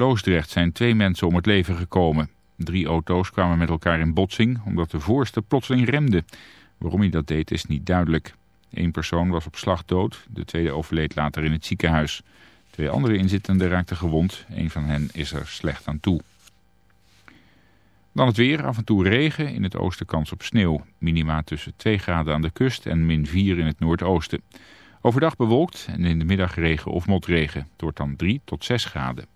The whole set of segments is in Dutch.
Loosdrecht zijn twee mensen om het leven gekomen. Drie auto's kwamen met elkaar in botsing omdat de voorste plotseling remde. Waarom hij dat deed is niet duidelijk. Eén persoon was op slag dood, de tweede overleed later in het ziekenhuis. Twee andere inzittenden raakten gewond, een van hen is er slecht aan toe. Dan het weer, af en toe regen, in het oosten kans op sneeuw. Minima tussen 2 graden aan de kust en min 4 in het noordoosten. Overdag bewolkt en in de middag regen of motregen. Het dan 3 tot 6 graden.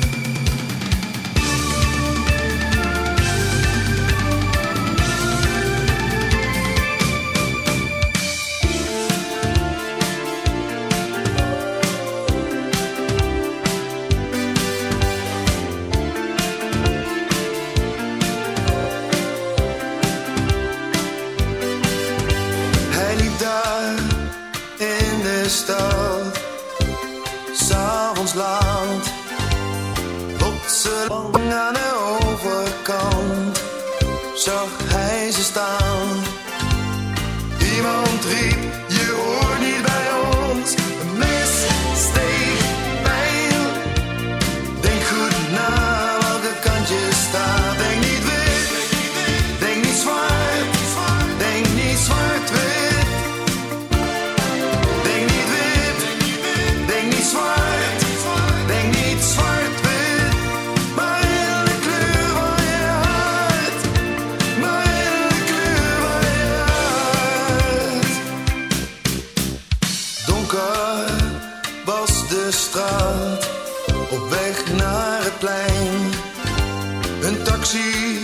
Taxi,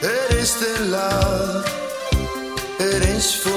het is te laat. Het is voorbij.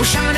We're.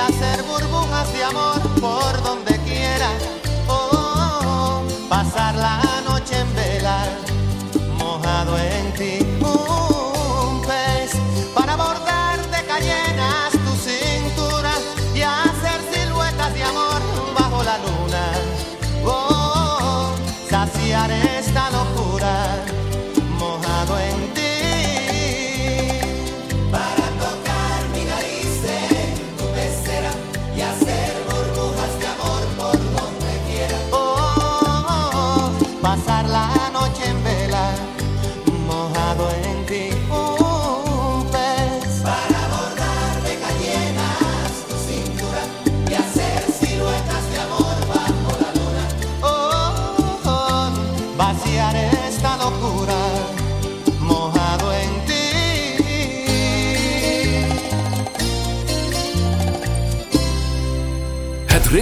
hacer burbujas de amor por donde quiera. Oh, pasar la noche en vela, mojado en ti. Un pez para bordar de calle.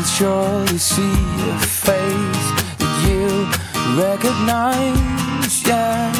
will surely see a face that you recognize, yeah.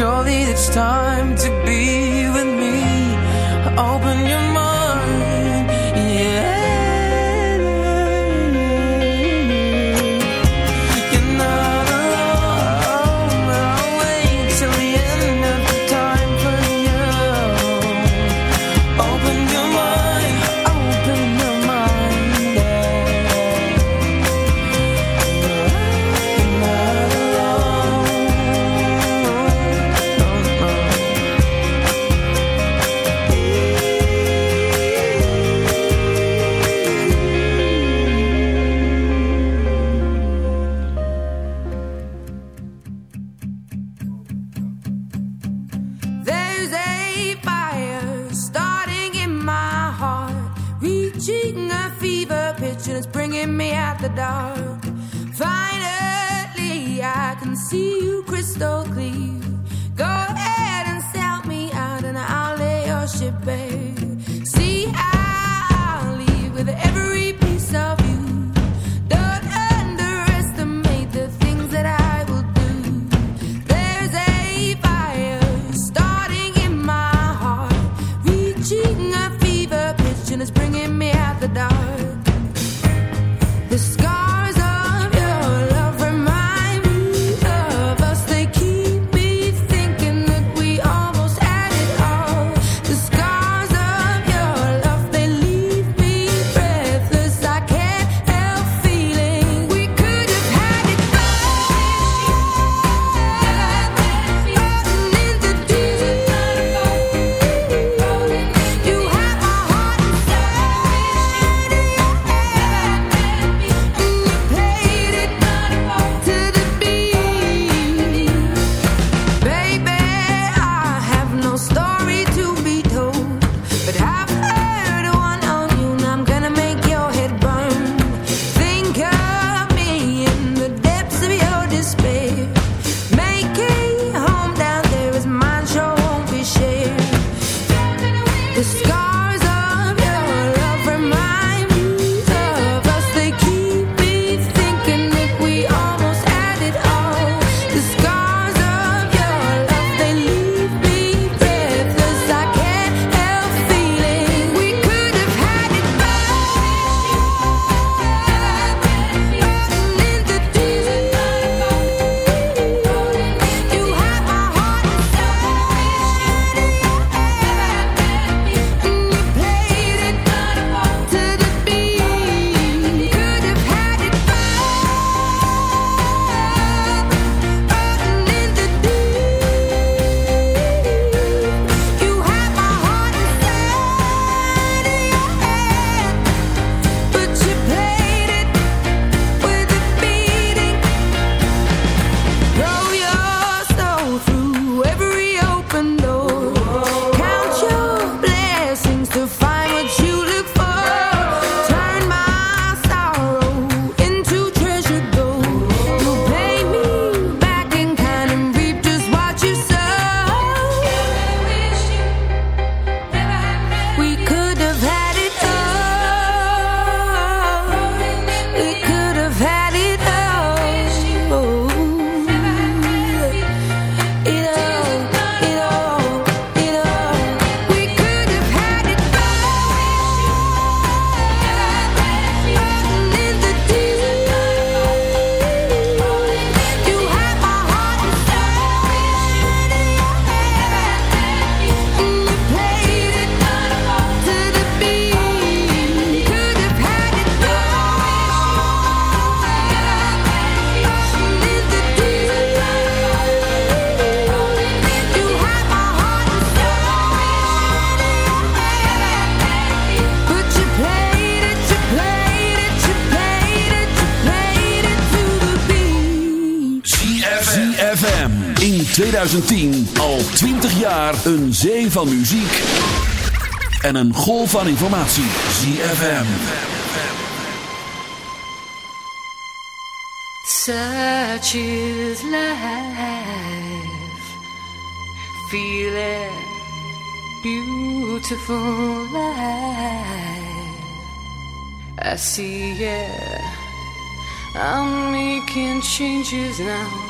Surely it's time to be 2010 al 20 jaar een zee van muziek en een golf van informatie. ZFM. Such is life. Feel beautiful life. I see it. I'm making changes now.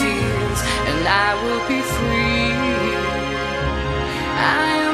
and I will be free. I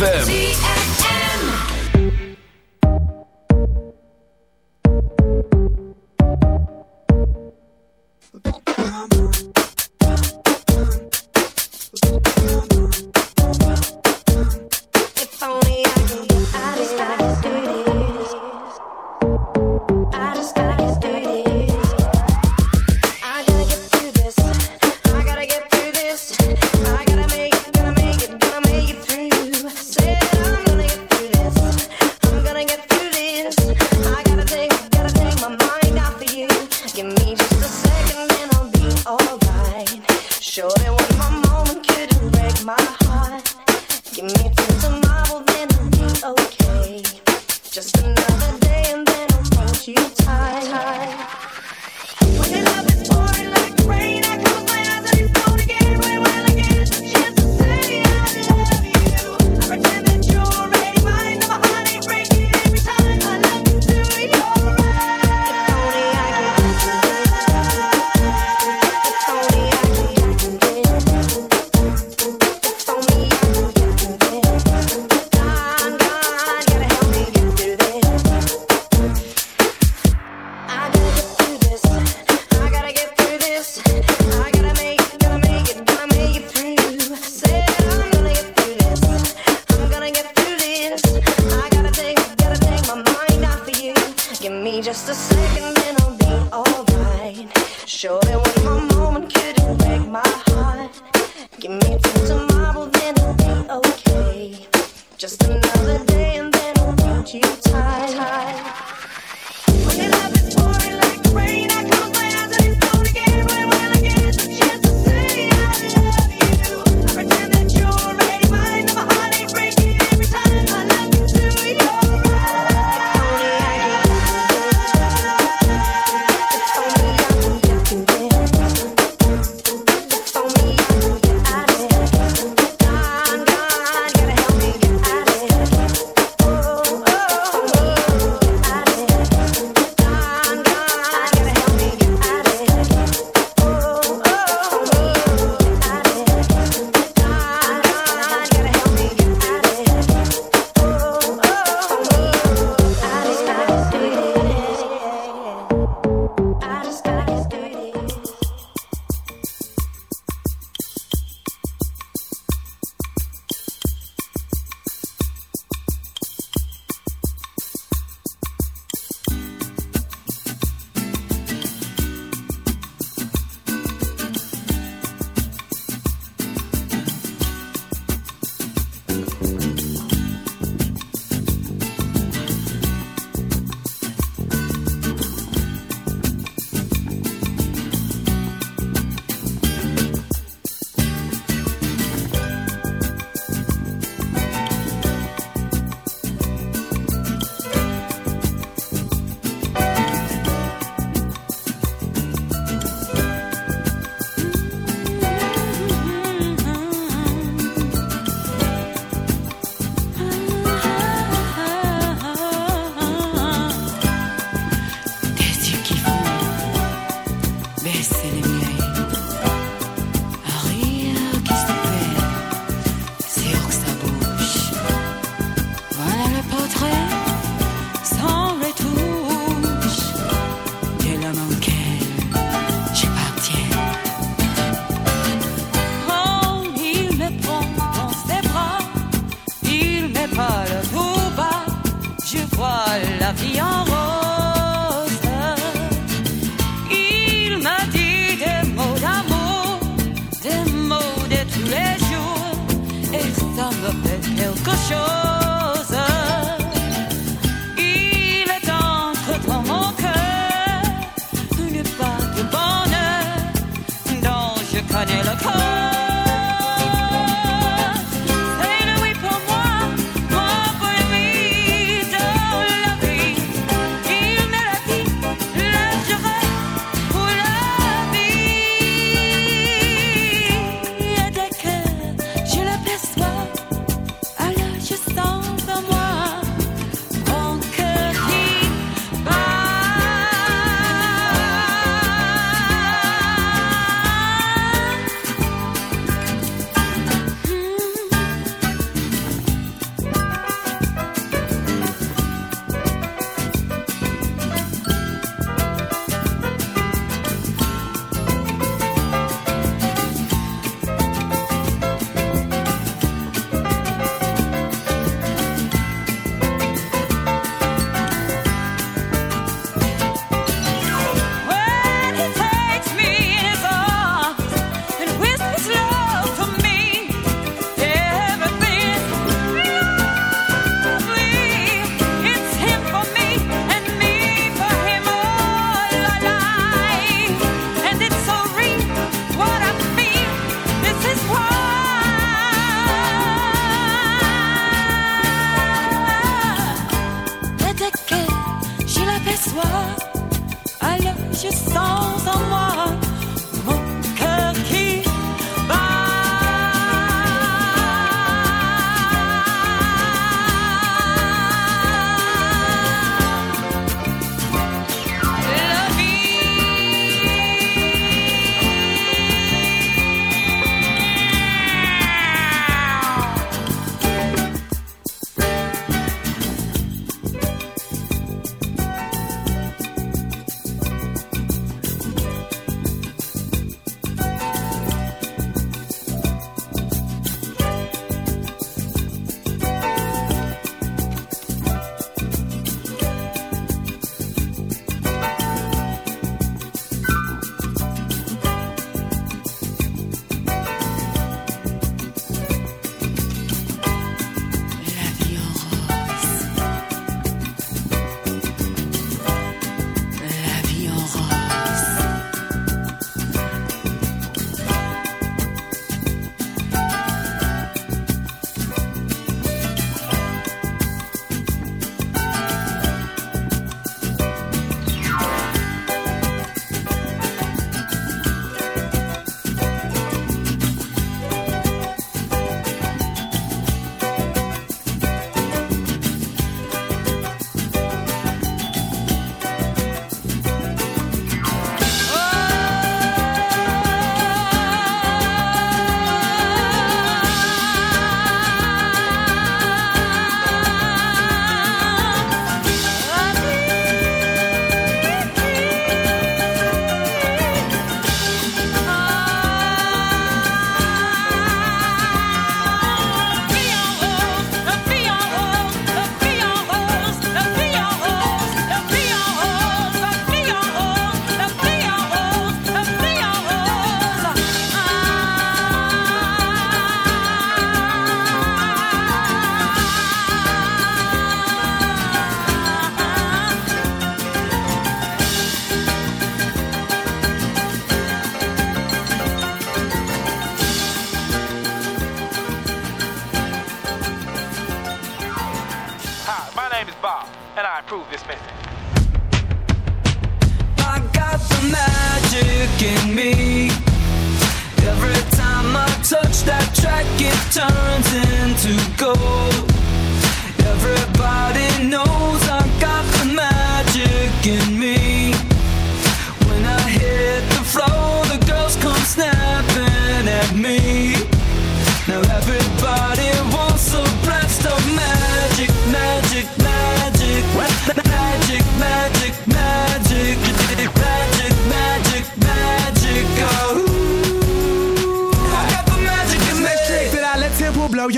ZFM.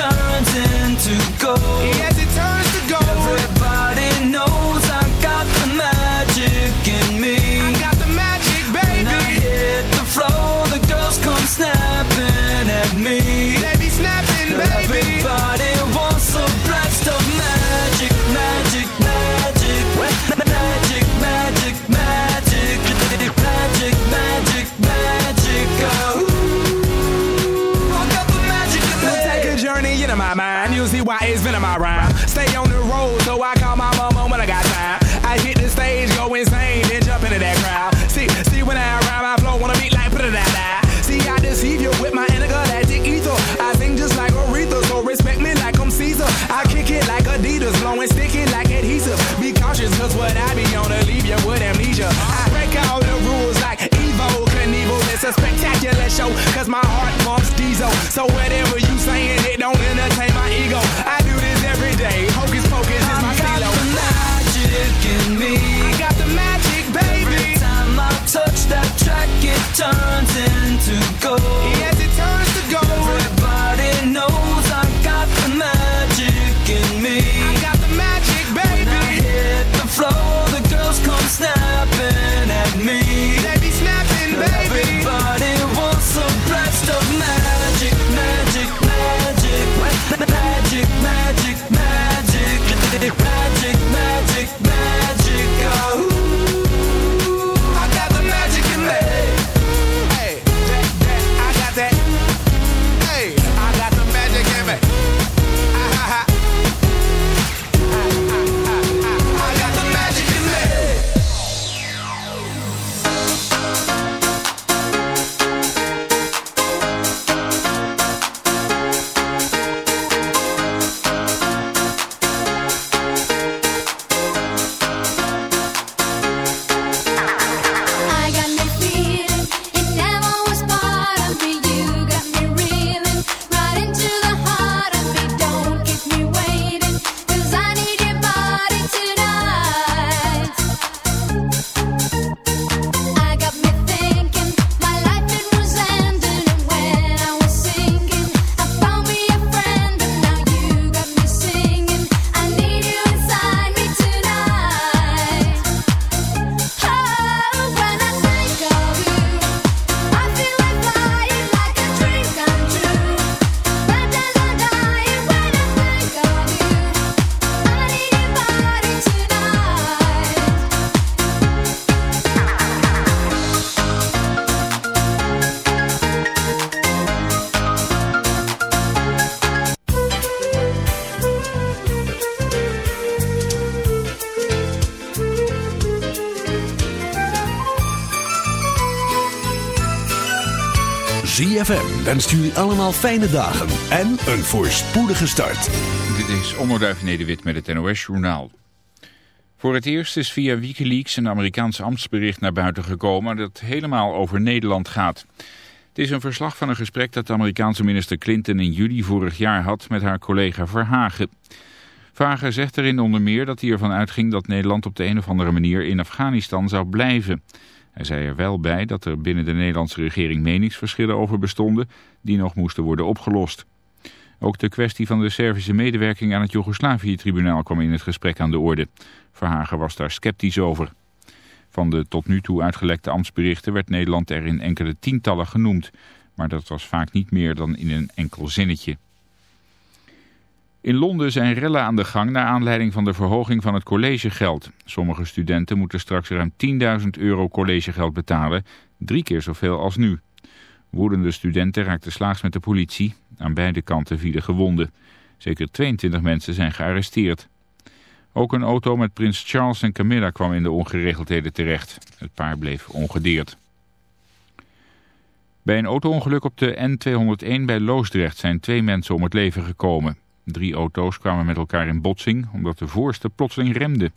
turns into gold. Yeah. Wenst jullie allemaal fijne dagen en een voorspoedige start. Dit is Onderduif Nederwit met het NOS-journaal. Voor het eerst is via Wikileaks een Amerikaans ambtsbericht naar buiten gekomen dat helemaal over Nederland gaat. Het is een verslag van een gesprek dat de Amerikaanse minister Clinton in juli vorig jaar had met haar collega Verhagen. Verhagen zegt erin onder meer dat hij ervan uitging dat Nederland op de een of andere manier in Afghanistan zou blijven. Hij zei er wel bij dat er binnen de Nederlandse regering meningsverschillen over bestonden die nog moesten worden opgelost. Ook de kwestie van de Servische medewerking aan het Joegoslavië-tribunaal kwam in het gesprek aan de orde. Verhagen was daar sceptisch over. Van de tot nu toe uitgelekte ambtsberichten werd Nederland er in enkele tientallen genoemd. Maar dat was vaak niet meer dan in een enkel zinnetje. In Londen zijn rellen aan de gang naar aanleiding van de verhoging van het collegegeld. Sommige studenten moeten straks ruim 10.000 euro collegegeld betalen, drie keer zoveel als nu. Woedende studenten raakten slaags met de politie. Aan beide kanten vielen gewonden. Zeker 22 mensen zijn gearresteerd. Ook een auto met prins Charles en Camilla kwam in de ongeregeldheden terecht. Het paar bleef ongedeerd. Bij een autoongeluk op de N201 bij Loosdrecht zijn twee mensen om het leven gekomen. Drie auto's kwamen met elkaar in botsing omdat de voorste plotseling remde.